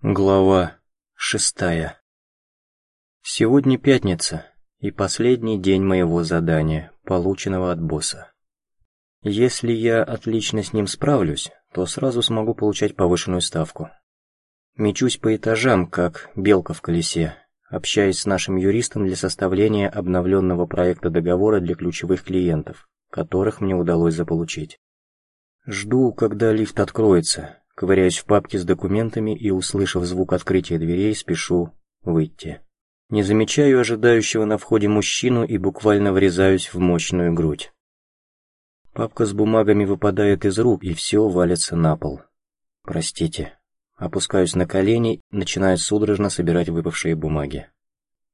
Глава шестая Сегодня пятница и последний день моего задания, полученного от босса. Если я отлично с ним справлюсь, то сразу смогу получать повышенную ставку. Мечусь по этажам, как белка в колесе, общаясь с нашим юристом для составления обновленного проекта договора для ключевых клиентов, которых мне удалось заполучить. Жду, когда лифт откроется, Ковыряюсь в папке с документами и, услышав звук открытия дверей, спешу выйти. Не замечаю ожидающего на входе мужчину и буквально врезаюсь в мощную грудь. Папка с бумагами выпадает из рук, и все валится на пол. Простите. Опускаюсь на колени, начинаю судорожно собирать выпавшие бумаги.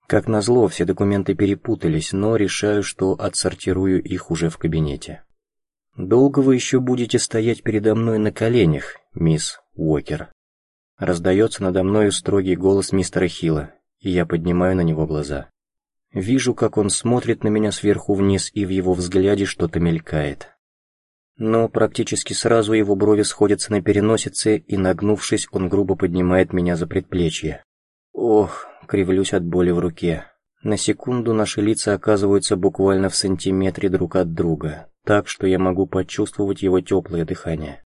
Как назло, все документы перепутались, но решаю, что отсортирую их уже в кабинете. «Долго вы еще будете стоять передо мной на коленях, мисс Уокер?» Раздается надо мною строгий голос мистера Хилла, и я поднимаю на него глаза. Вижу, как он смотрит на меня сверху вниз, и в его взгляде что-то мелькает. Но практически сразу его брови сходятся на переносице, и, нагнувшись, он грубо поднимает меня за предплечье. Ох, кривлюсь от боли в руке. На секунду наши лица оказываются буквально в сантиметре друг от друга, так что я могу почувствовать его теплое дыхание.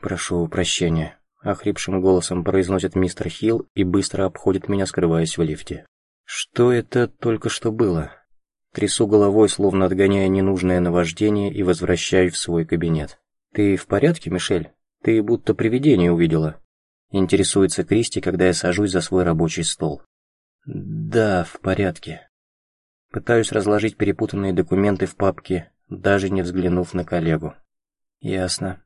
«Прошу прощения», — охрипшим голосом произносит мистер Хилл и быстро обходит меня, скрываясь в лифте. «Что это только что было?» Трясу головой, словно отгоняя ненужное наваждение, и возвращаюсь в свой кабинет. «Ты в порядке, Мишель? Ты будто привидение увидела?» Интересуется Кристи, когда я сажусь за свой рабочий стол. «Да, в порядке». Пытаюсь разложить перепутанные документы в папке, даже не взглянув на коллегу. Ясно.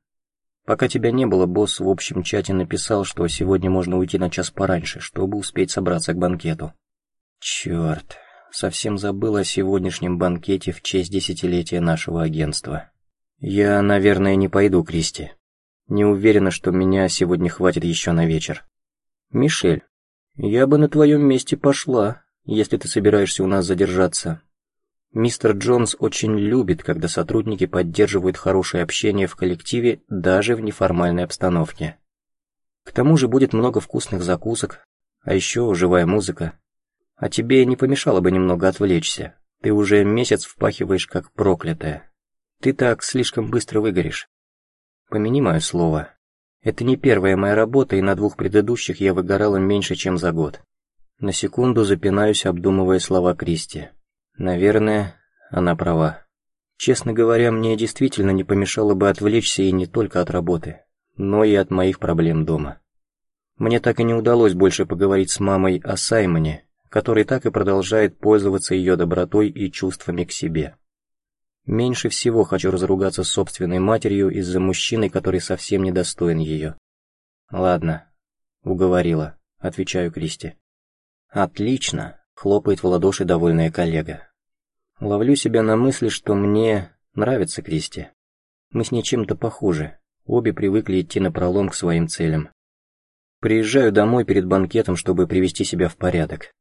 Пока тебя не было, босс в общем чате написал, что сегодня можно уйти на час пораньше, чтобы успеть собраться к банкету. Черт, совсем забыл о сегодняшнем банкете в честь десятилетия нашего агентства. Я, наверное, не пойду, Кристи. Не уверена, что меня сегодня хватит еще на вечер. Мишель, я бы на твоем месте пошла, если ты собираешься у нас задержаться. Мистер Джонс очень любит, когда сотрудники поддерживают хорошее общение в коллективе даже в неформальной обстановке. К тому же будет много вкусных закусок, а еще живая музыка. А тебе не помешало бы немного отвлечься. Ты уже месяц впахиваешь как проклятая. Ты так слишком быстро выгоришь. Помяни мое слово. Это не первая моя работа, и на двух предыдущих я выгорала меньше, чем за год. На секунду запинаюсь, обдумывая слова Кристи. Наверное, она права. Честно говоря, мне действительно не помешало бы отвлечься и не только от работы, но и от моих проблем дома. Мне так и не удалось больше поговорить с мамой о Саймоне, который так и продолжает пользоваться ее добротой и чувствами к себе. Меньше всего хочу разругаться с собственной матерью из-за мужчины, который совсем не достоин ее. «Ладно», — уговорила, — отвечаю Кристи. «Отлично!» — хлопает в ладоши довольная коллега. Ловлю себя на мысли, что мне нравится Кристи. Мы с ней чем-то похожи, обе привыкли идти напролом к своим целям. Приезжаю домой перед банкетом, чтобы привести себя в порядок.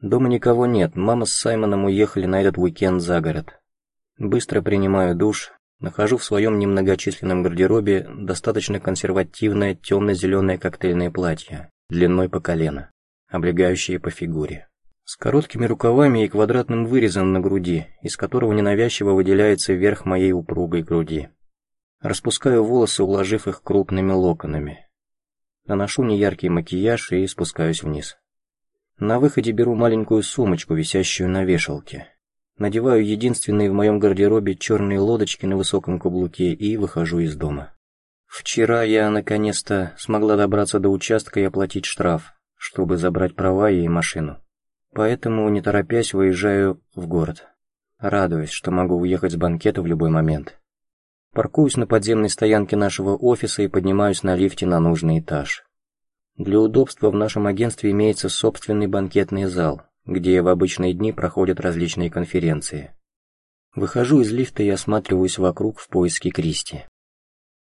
Дома никого нет, мама с Саймоном уехали на этот уикенд за город. Быстро принимаю душ, нахожу в своем немногочисленном гардеробе достаточно консервативное темно-зеленое коктейльное платье, длиной по колено облегающие по фигуре. С короткими рукавами и квадратным вырезом на груди, из которого ненавязчиво выделяется верх моей упругой груди. Распускаю волосы, уложив их крупными локонами. Наношу неяркий макияж и спускаюсь вниз. На выходе беру маленькую сумочку, висящую на вешалке. Надеваю единственные в моем гардеробе черные лодочки на высоком каблуке и выхожу из дома. Вчера я наконец-то смогла добраться до участка и оплатить штраф, чтобы забрать права и машину. Поэтому, не торопясь, выезжаю в город. Радуюсь, что могу уехать с банкета в любой момент. Паркуюсь на подземной стоянке нашего офиса и поднимаюсь на лифте на нужный этаж. Для удобства в нашем агентстве имеется собственный банкетный зал, где в обычные дни проходят различные конференции. Выхожу из лифта и осматриваюсь вокруг в поиске Кристи.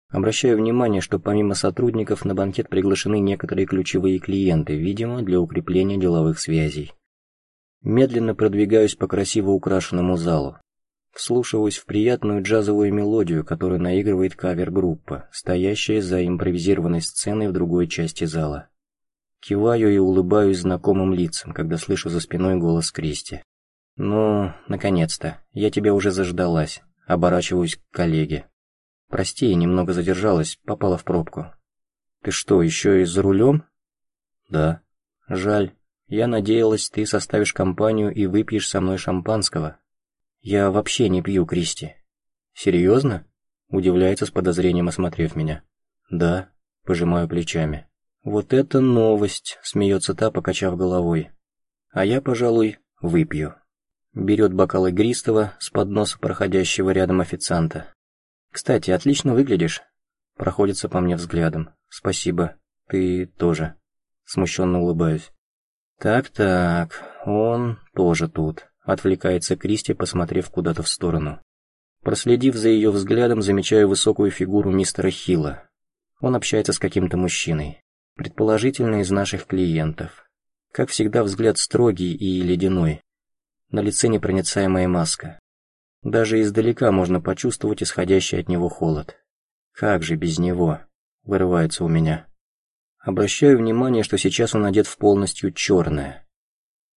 Обращаю внимание, что помимо сотрудников на банкет приглашены некоторые ключевые клиенты, видимо, для укрепления деловых связей. Медленно продвигаюсь по красиво украшенному залу. Вслушиваюсь в приятную джазовую мелодию, которую наигрывает кавер-группа, стоящая за импровизированной сценой в другой части зала. Киваю и улыбаюсь знакомым лицам, когда слышу за спиной голос Кристи. «Ну, наконец-то, я тебя уже заждалась», оборачиваюсь к коллеге. «Прости, немного задержалась, попала в пробку». «Ты что, еще и за рулем?» «Да». «Жаль. Я надеялась, ты составишь компанию и выпьешь со мной шампанского». «Я вообще не пью, Кристи». «Серьезно?» Удивляется с подозрением, осмотрев меня. «Да», пожимаю плечами. «Вот это новость!» — смеется та, покачав головой. «А я, пожалуй, выпью». Берет бокал игристого с подноса проходящего рядом официанта. «Кстати, отлично выглядишь». Проходится по мне взглядом. «Спасибо. Ты тоже». Смущенно улыбаюсь. «Так-так, он тоже тут», — отвлекается Кристи, посмотрев куда-то в сторону. Проследив за ее взглядом, замечаю высокую фигуру мистера Хилла. Он общается с каким-то мужчиной, предположительно из наших клиентов. Как всегда, взгляд строгий и ледяной. На лице непроницаемая маска. Даже издалека можно почувствовать исходящий от него холод. Как же без него? Вырывается у меня. Обращаю внимание, что сейчас он одет в полностью черное.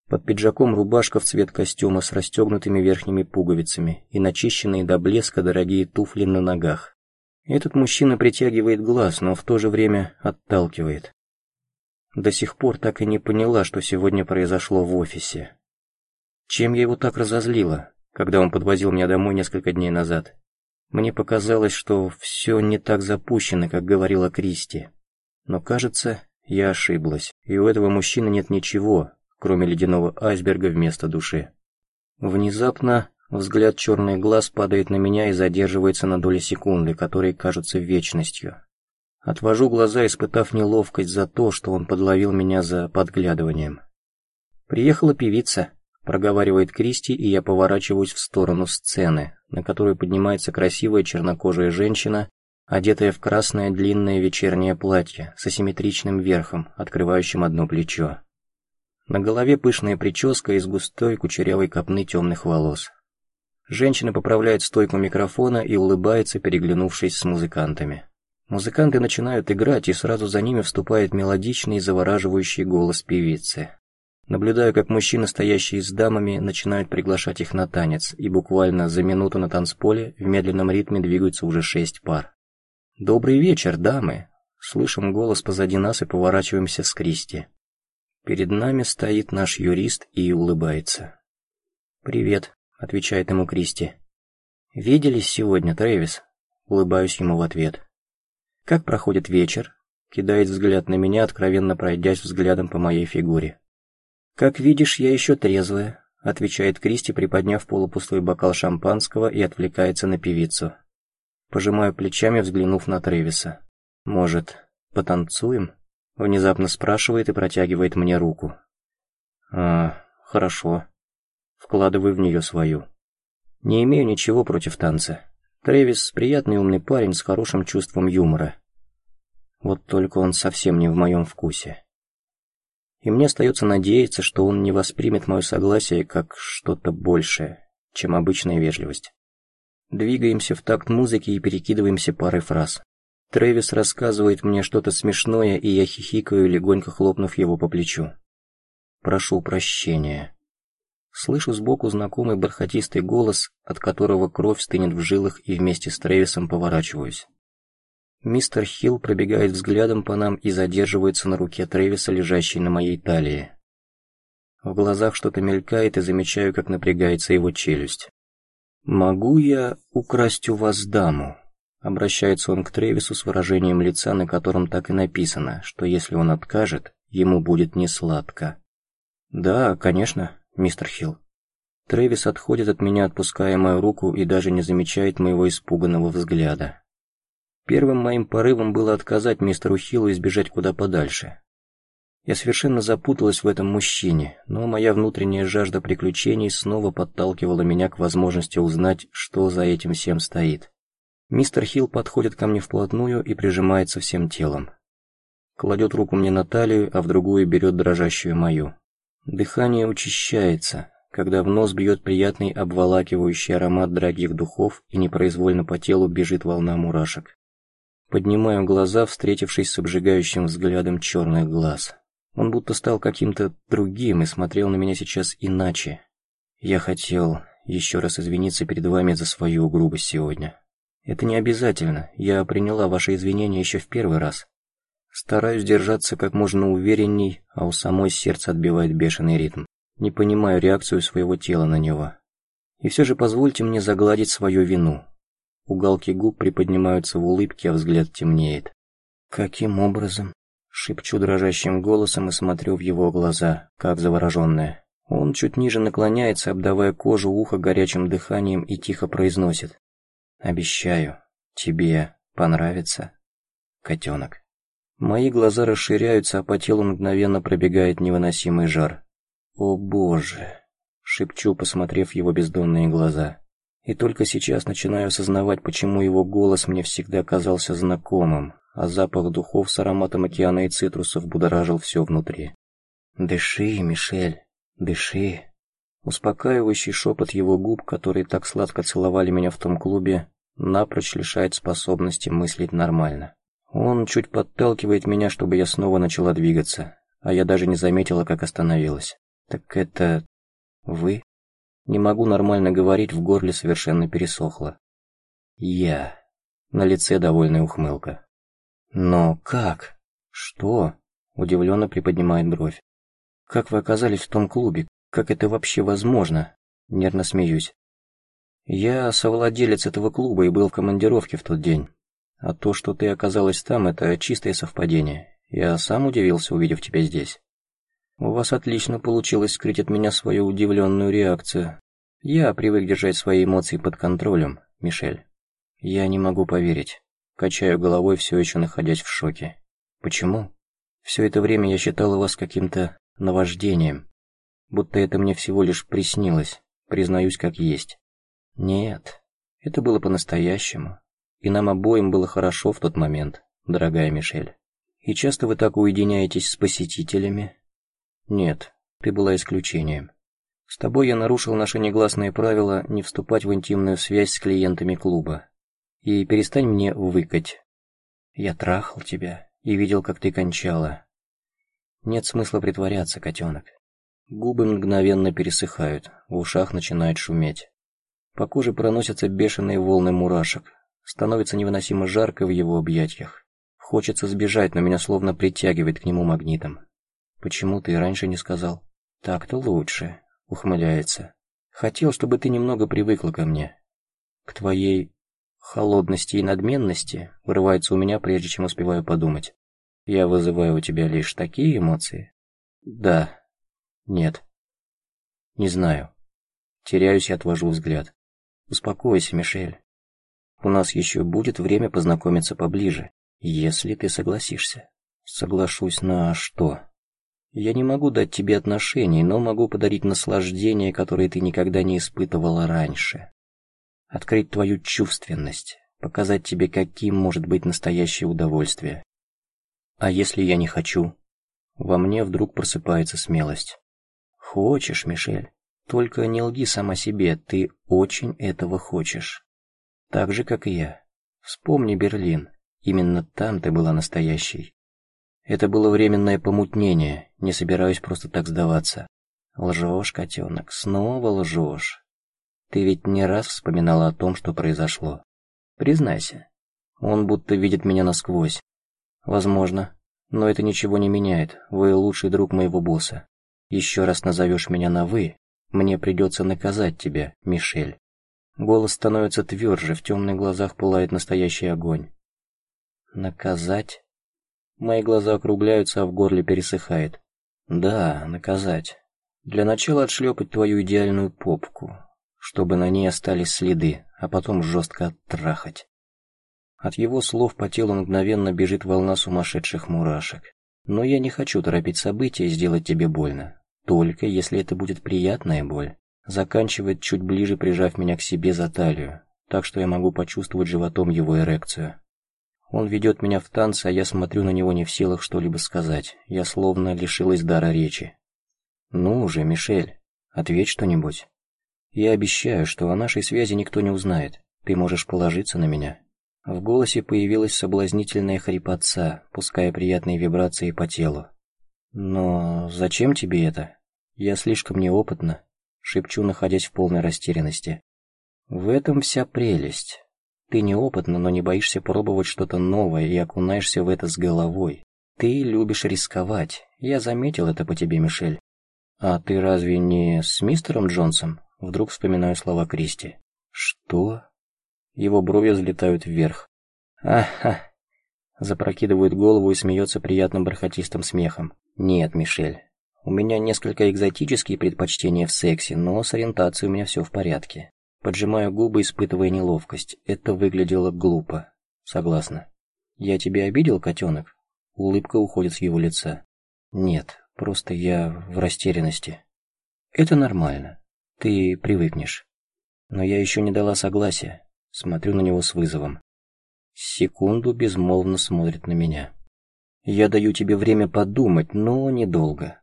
Под пиджаком рубашка в цвет костюма с расстегнутыми верхними пуговицами и начищенные до блеска дорогие туфли на ногах. Этот мужчина притягивает глаз, но в то же время отталкивает. До сих пор так и не поняла, что сегодня произошло в офисе. Чем я его так разозлила, когда он подвозил меня домой несколько дней назад? Мне показалось, что все не так запущено, как говорила Кристи. Но кажется, я ошиблась, и у этого мужчины нет ничего, кроме ледяного айсберга вместо души. Внезапно взгляд черных глаз падает на меня и задерживается на доли секунды, которые кажутся вечностью. Отвожу глаза, испытав неловкость за то, что он подловил меня за подглядыванием. «Приехала певица», — проговаривает Кристи, и я поворачиваюсь в сторону сцены, на которой поднимается красивая чернокожая женщина, одетая в красное длинное вечернее платье с асимметричным верхом, открывающим одно плечо. На голове пышная прическа из густой кучерявой копны темных волос. Женщина поправляет стойку микрофона и улыбается, переглянувшись с музыкантами. Музыканты начинают играть, и сразу за ними вступает мелодичный и завораживающий голос певицы. Наблюдаю, как мужчины, стоящие с дамами, начинают приглашать их на танец, и буквально за минуту на танцполе в медленном ритме двигаются уже шесть пар. «Добрый вечер, дамы!» Слышим голос позади нас и поворачиваемся с Кристи. Перед нами стоит наш юрист и улыбается. «Привет», — отвечает ему Кристи. «Виделись сегодня, Трэвис?» Улыбаюсь ему в ответ. «Как проходит вечер?» Кидает взгляд на меня, откровенно пройдясь взглядом по моей фигуре. «Как видишь, я еще трезвая», — отвечает Кристи, приподняв полупустой бокал шампанского и отвлекается на певицу. Пожимаю плечами, взглянув на Трэвиса. «Может, потанцуем?» Внезапно спрашивает и протягивает мне руку. А, хорошо. Вкладываю в нее свою. Не имею ничего против танца. Трэвис – приятный умный парень с хорошим чувством юмора. Вот только он совсем не в моем вкусе. И мне остается надеяться, что он не воспримет мое согласие как что-то большее, чем обычная вежливость. Двигаемся в такт музыки и перекидываемся парой фраз. Трэвис рассказывает мне что-то смешное, и я хихикаю, легонько хлопнув его по плечу. Прошу прощения. Слышу сбоку знакомый бархатистый голос, от которого кровь стынет в жилах, и вместе с Трэвисом поворачиваюсь. Мистер Хилл пробегает взглядом по нам и задерживается на руке Трэвиса, лежащей на моей талии. В глазах что-то мелькает, и замечаю, как напрягается его челюсть. «Могу я украсть у вас даму?» Обращается он к Тревису с выражением лица, на котором так и написано, что если он откажет, ему будет несладко. «Да, конечно, мистер Хилл». Трэвис отходит от меня, отпуская мою руку, и даже не замечает моего испуганного взгляда. Первым моим порывом было отказать мистеру Хиллу и сбежать куда подальше. Я совершенно запуталась в этом мужчине, но моя внутренняя жажда приключений снова подталкивала меня к возможности узнать, что за этим всем стоит. Мистер Хилл подходит ко мне вплотную и прижимается всем телом. Кладет руку мне на талию, а в другую берет дрожащую мою. Дыхание учащается, когда в нос бьет приятный обволакивающий аромат дорогих духов и непроизвольно по телу бежит волна мурашек. Поднимаю глаза, встретившись с обжигающим взглядом черных глаз. Он будто стал каким-то другим и смотрел на меня сейчас иначе. Я хотел еще раз извиниться перед вами за свою грубость сегодня. Это не обязательно, я приняла ваши извинения еще в первый раз. Стараюсь держаться как можно уверенней, а у самой сердце отбивает бешеный ритм. Не понимаю реакцию своего тела на него. И все же позвольте мне загладить свою вину. Уголки губ приподнимаются в улыбке, а взгляд темнеет. Каким образом? Шепчу дрожащим голосом и смотрю в его глаза, как завороженная. Он чуть ниже наклоняется, обдавая кожу ухо горячим дыханием и тихо произносит. «Обещаю, тебе понравится, котенок». Мои глаза расширяются, а по телу мгновенно пробегает невыносимый жар. «О боже!» — шепчу, посмотрев его бездонные глаза. И только сейчас начинаю осознавать, почему его голос мне всегда казался знакомым, а запах духов с ароматом океана и цитрусов будоражил все внутри. «Дыши, Мишель, дыши». Успокаивающий шепот его губ, которые так сладко целовали меня в том клубе, напрочь лишает способности мыслить нормально. Он чуть подталкивает меня, чтобы я снова начала двигаться, а я даже не заметила, как остановилась. «Так это... вы?» Не могу нормально говорить, в горле совершенно пересохло. «Я...» На лице довольная ухмылка. «Но как? Что?» Удивленно приподнимает бровь. «Как вы оказались в том клубе? Как это вообще возможно?» Нервно смеюсь. «Я совладелец этого клуба и был в командировке в тот день. А то, что ты оказалась там, это чистое совпадение. Я сам удивился, увидев тебя здесь. У вас отлично получилось скрыть от меня свою удивленную реакцию. Я привык держать свои эмоции под контролем, Мишель. Я не могу поверить. Качаю головой, все еще находясь в шоке. Почему? Все это время я считала вас каким-то наваждением. Будто это мне всего лишь приснилось, признаюсь как есть. Нет, это было по-настоящему. И нам обоим было хорошо в тот момент, дорогая Мишель. И часто вы так уединяетесь с посетителями, нет, ты была исключением. С тобой я нарушил наше негласное правило не вступать в интимную связь с клиентами клуба. И перестань мне выкать. Я трахал тебя и видел, как ты кончала. Нет смысла притворяться, котенок. Губы мгновенно пересыхают, в ушах начинает шуметь. По коже проносятся бешеные волны мурашек. Становится невыносимо жарко в его объятиях. Хочется сбежать, но меня словно притягивает к нему магнитом. «Почему ты раньше не сказал?» «Так-то лучше», — ухмыляется. «Хотел, чтобы ты немного привыкла ко мне. К твоей холодности и надменности вырывается у меня, прежде чем успеваю подумать. Я вызываю у тебя лишь такие эмоции?» «Да». «Нет». «Не знаю». Теряюсь и отвожу взгляд. «Успокойся, Мишель. У нас еще будет время познакомиться поближе, если ты согласишься». «Соглашусь на что?» Я не могу дать тебе отношений, но могу подарить наслаждение, которое ты никогда не испытывала раньше. Открыть твою чувственность, показать тебе, каким может быть настоящее удовольствие. А если я не хочу? Во мне вдруг просыпается смелость. Хочешь, Мишель, только не лги сама себе, ты очень этого хочешь. Так же, как и я. Вспомни Берлин, именно там ты была настоящей. Это было временное помутнение, не собираюсь просто так сдаваться. Лжешь, котенок, снова лжешь. Ты ведь не раз вспоминала о том, что произошло. Признайся. Он будто видит меня насквозь. Возможно, но это ничего не меняет. Вы лучший друг моего босса. Еще раз назовешь меня на «вы», мне придется наказать тебя, Мишель. Голос становится тверже, в темных глазах пылает настоящий огонь. Наказать? Мои глаза округляются, а в горле пересыхает. Да, наказать. Для начала отшлепать твою идеальную попку, чтобы на ней остались следы, а потом жестко оттрахать. От его слов по телу мгновенно бежит волна сумасшедших мурашек. Но я не хочу торопить события и сделать тебе больно. Только если это будет приятная боль. Заканчивает чуть ближе, прижав меня к себе за талию, так что я могу почувствовать животом его эрекцию. Он ведет меня в танцы, а я смотрю на него не в силах что-либо сказать. Я словно лишилась дара речи. «Ну уже, Мишель, ответь что-нибудь. Я обещаю, что о нашей связи никто не узнает. Ты можешь положиться на меня». В голосе появилась соблазнительная хрипотца, пуская приятные вибрации по телу. «Но зачем тебе это? Я слишком неопытна», — шепчу, находясь в полной растерянности. «В этом вся прелесть. Ты неопытна, но не боишься пробовать что-то новое и окунаешься в это с головой. Ты любишь рисковать. Я заметил это по тебе, Мишель. А ты разве не с мистером Джонсом? Вдруг вспоминаю слова Кристи. Что? Его брови взлетают вверх. Ага. Запрокидывает голову и смеется приятным бархатистым смехом. Нет, Мишель. У меня несколько экзотические предпочтения в сексе, но с ориентацией у меня все в порядке. Поджимаю губы, испытывая неловкость. Это выглядело глупо. Согласна. Я тебя обидел, котенок? Улыбка уходит с его лица. Нет, просто я в растерянности. Это нормально. Ты привыкнешь. Но я еще не дала согласия. Смотрю на него с вызовом. Секунду безмолвно смотрит на меня. Я даю тебе время подумать, но недолго.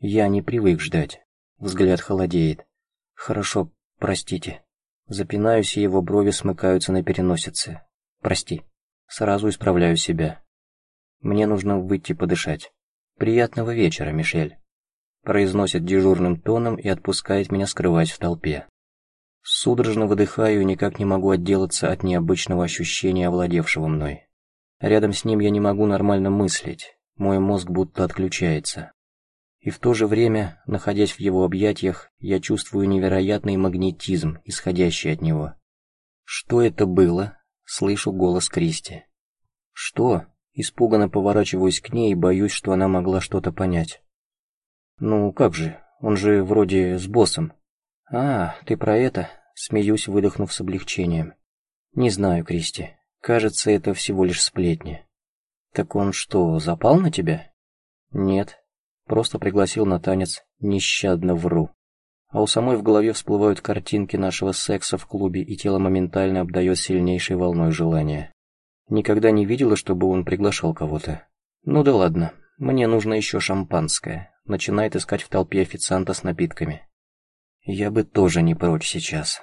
Я не привык ждать. Взгляд холодеет. Хорошо, простите. Запинаюсь, и его брови смыкаются на переносице. Прости. Сразу исправляю себя. Мне нужно выйти подышать. Приятного вечера, Мишель. Произносит дежурным тоном и отпускает меня скрывать в толпе. Судорожно выдыхаю и никак не могу отделаться от необычного ощущения, овладевшего мной. Рядом с ним я не могу нормально мыслить, мой мозг будто отключается. И в то же время, находясь в его объятиях, я чувствую невероятный магнетизм, исходящий от него. «Что это было?» — слышу голос Кристи. «Что?» Испуганно поворачиваюсь к ней и боюсь, что она могла что-то понять. «Ну, как же, он же вроде с боссом». «А, ты про это?» Смеюсь, выдохнув с облегчением. «Не знаю, Кристи. Кажется, это всего лишь сплетни». «Так он что, запал на тебя?» «Нет. Просто пригласил на танец. Нещадно вру». А у самой в голове всплывают картинки нашего секса в клубе, и тело моментально обдает сильнейшей волной желания. Никогда не видела, чтобы он приглашал кого-то. Ну да ладно, мне нужно еще шампанское. Начинает искать в толпе официанта с напитками. Я бы тоже не прочь сейчас.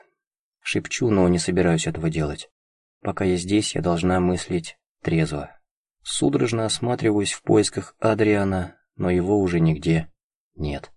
Шепчу, но не собираюсь этого делать. Пока я здесь, я должна мыслить трезво. Судорожно осматриваюсь в поисках Адриана, но его уже нигде нет.